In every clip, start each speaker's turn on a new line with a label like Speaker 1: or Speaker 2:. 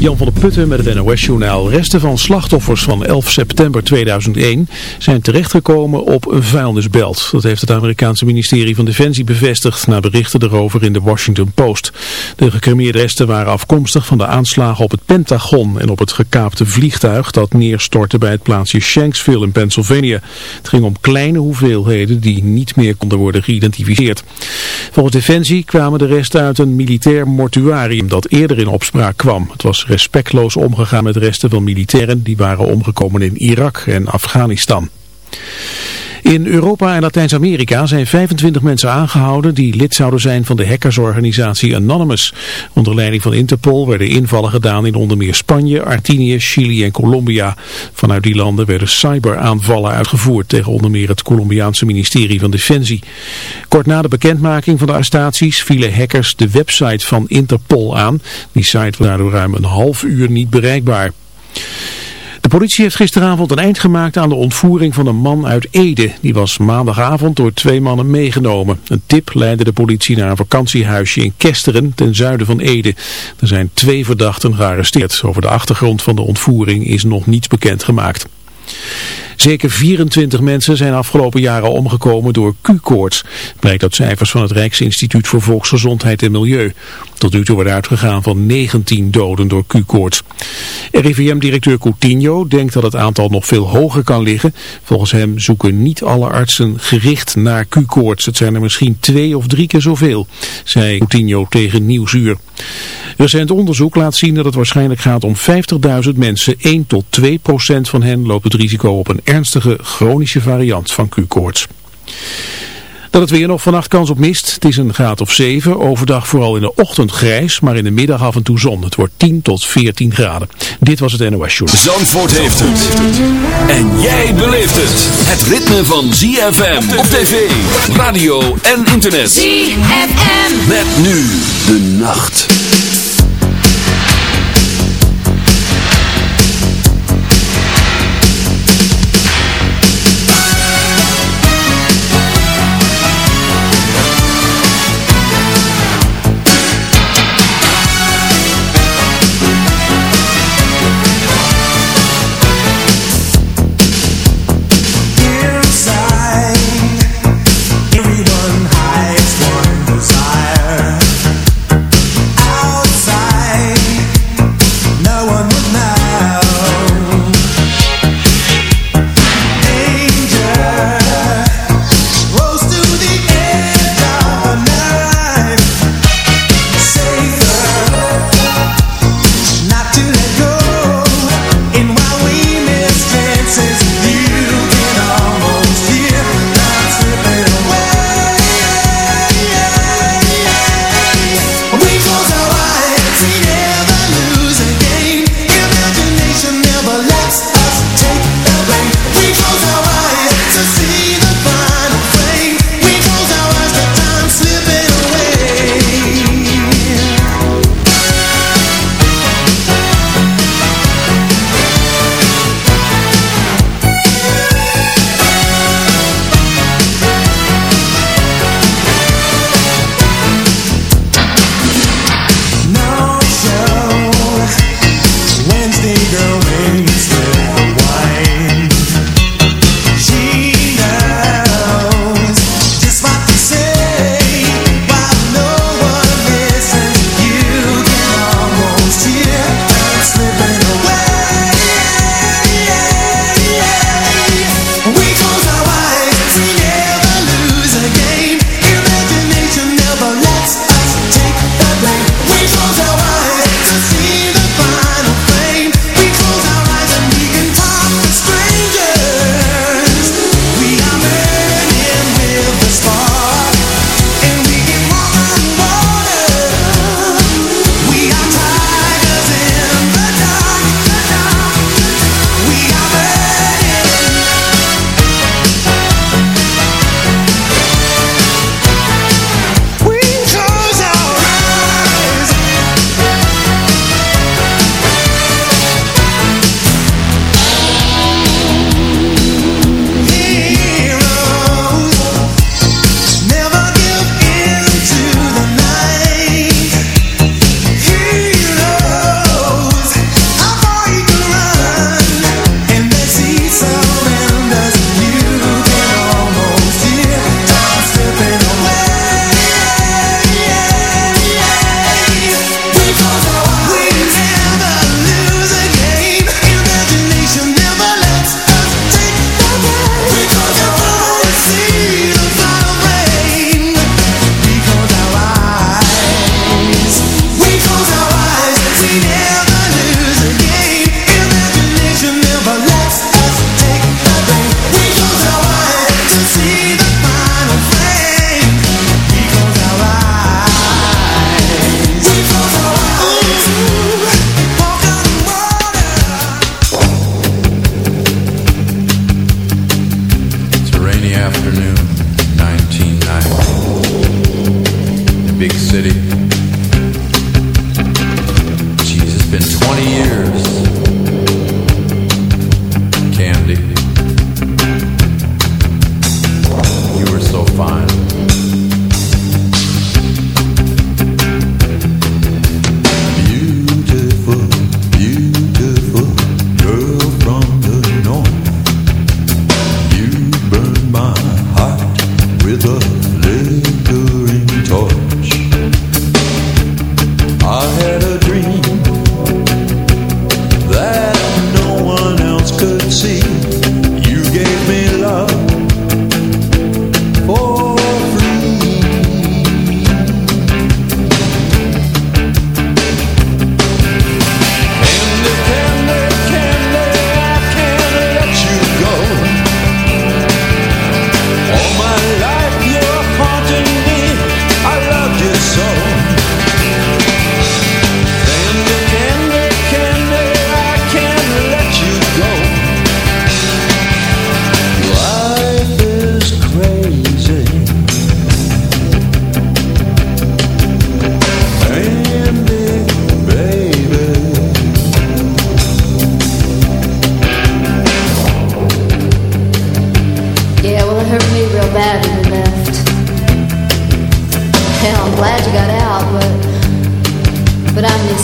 Speaker 1: Jan van der Putten met het NOS-journaal. Resten van slachtoffers van 11 september 2001 zijn terechtgekomen op een vuilnisbelt. Dat heeft het Amerikaanse ministerie van Defensie bevestigd na berichten erover in de Washington Post. De gecremeerde resten waren afkomstig van de aanslagen op het Pentagon en op het gekaapte vliegtuig dat neerstortte bij het plaatsje Shanksville in Pennsylvania. Het ging om kleine hoeveelheden die niet meer konden worden geïdentificeerd. Volgens Defensie kwamen de resten uit een militair mortuarium dat eerder in opspraak kwam. Het was respectloos omgegaan met resten van militairen die waren omgekomen in Irak en Afghanistan. In Europa en Latijns-Amerika zijn 25 mensen aangehouden die lid zouden zijn van de hackersorganisatie Anonymous. Onder leiding van Interpol werden invallen gedaan in onder meer Spanje, Argentinië, Chili en Colombia. Vanuit die landen werden cyberaanvallen uitgevoerd tegen onder meer het Colombiaanse ministerie van Defensie. Kort na de bekendmaking van de arrestaties vielen hackers de website van Interpol aan. Die site was daardoor ruim een half uur niet bereikbaar. De politie heeft gisteravond een eind gemaakt aan de ontvoering van een man uit Ede. Die was maandagavond door twee mannen meegenomen. Een tip leidde de politie naar een vakantiehuisje in Kesteren ten zuiden van Ede. Er zijn twee verdachten gearresteerd. Over de achtergrond van de ontvoering is nog niets bekend gemaakt. Zeker 24 mensen zijn afgelopen jaren omgekomen door Q-koorts. Blijkt uit cijfers van het Rijksinstituut voor Volksgezondheid en Milieu. Tot nu toe wordt uitgegaan van 19 doden door Q-koorts. RIVM-directeur Coutinho denkt dat het aantal nog veel hoger kan liggen. Volgens hem zoeken niet alle artsen gericht naar Q-koorts. Het zijn er misschien twee of drie keer zoveel, zei Coutinho tegen Nieuwsuur. Recent onderzoek laat zien dat het waarschijnlijk gaat om 50.000 mensen. 1 tot 2 procent van hen loopt het risico op een ernstige chronische variant van Q-koorts. Dan het weer nog vannacht kans op mist. Het is een graad of 7. Overdag vooral in de ochtend grijs, maar in de middag af en toe zon. Het wordt 10 tot 14 graden. Dit was het NOS Show.
Speaker 2: Zandvoort heeft het. En jij beleeft het. Het ritme van ZFM op tv, radio en internet.
Speaker 3: ZFM.
Speaker 2: Met nu de nacht.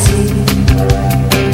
Speaker 4: see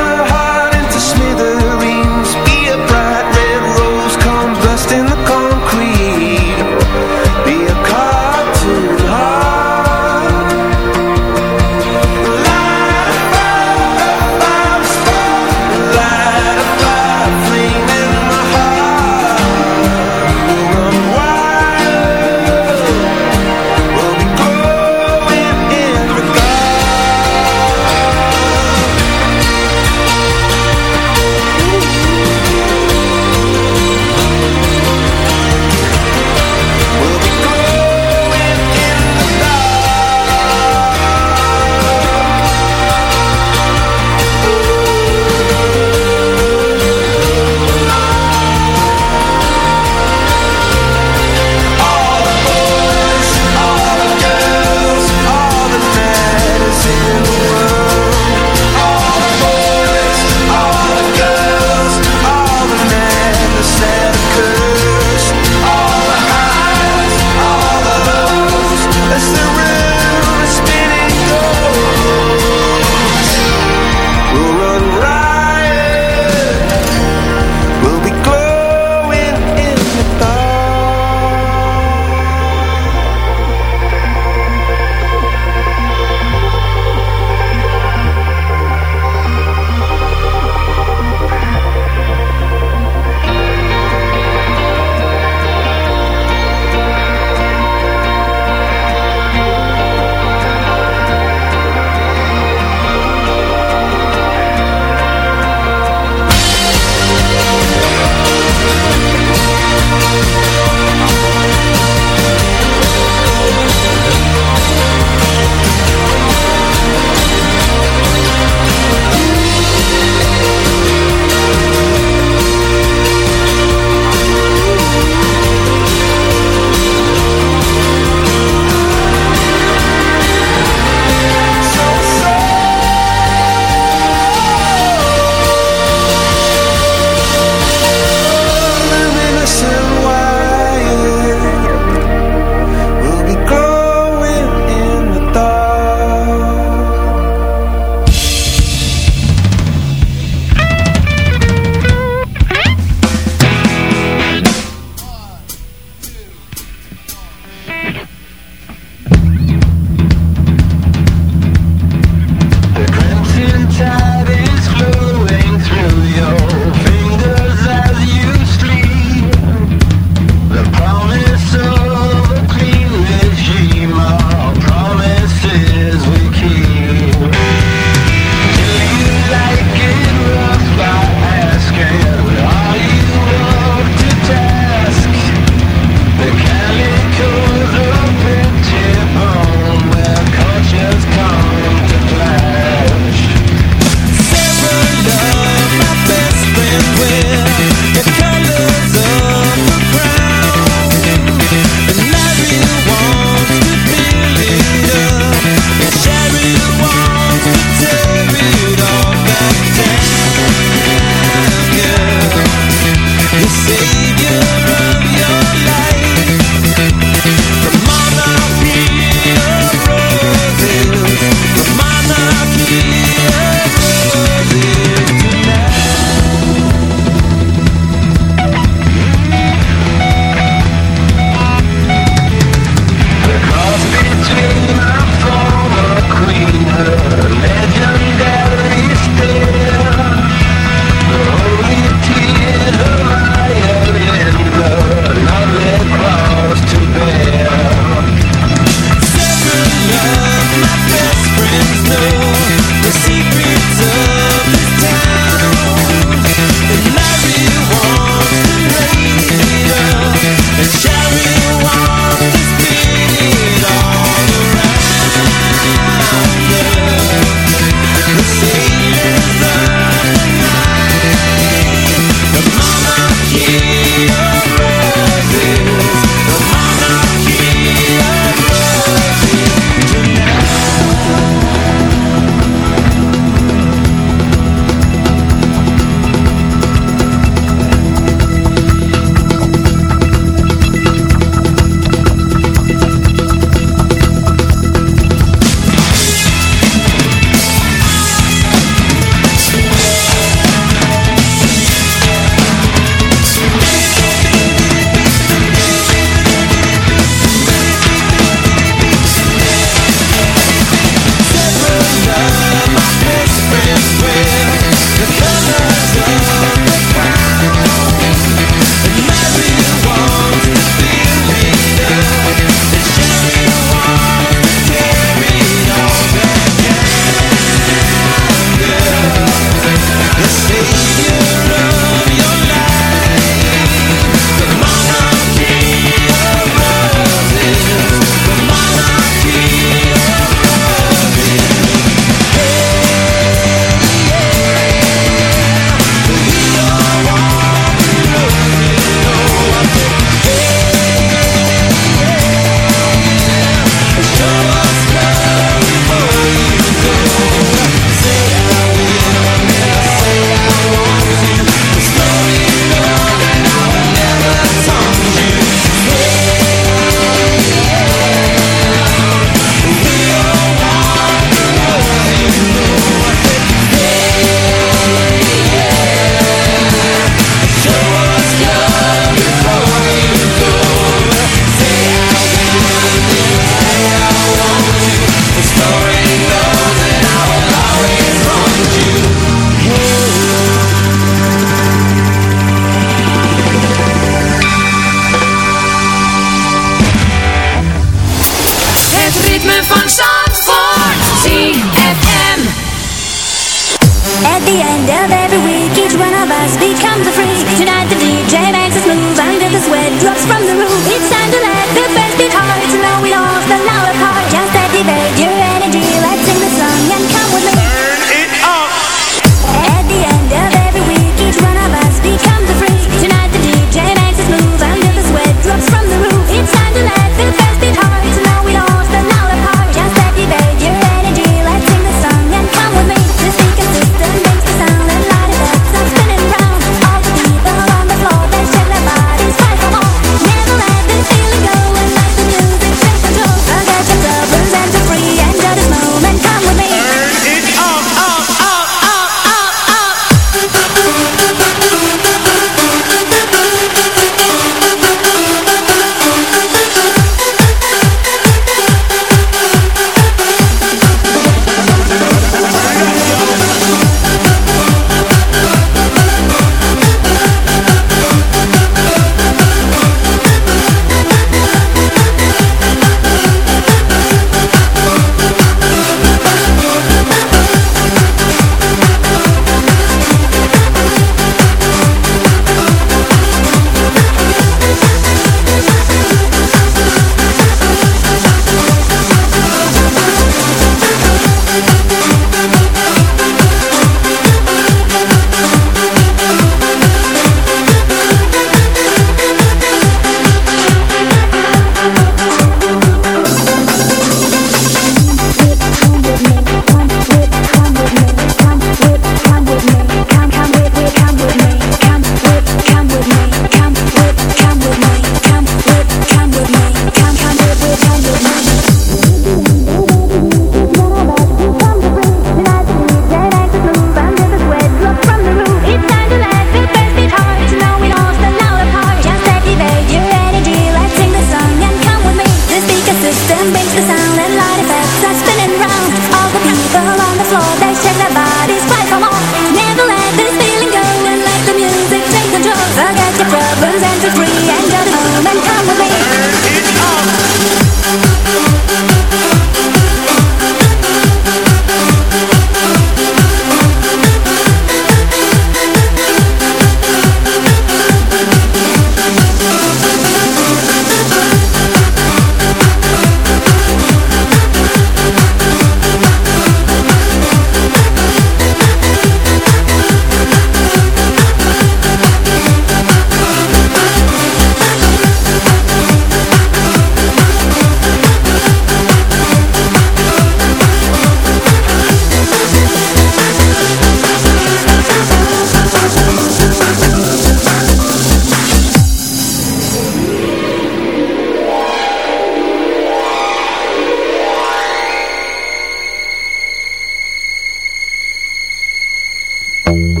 Speaker 5: you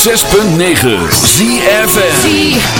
Speaker 2: 106.9 ZFM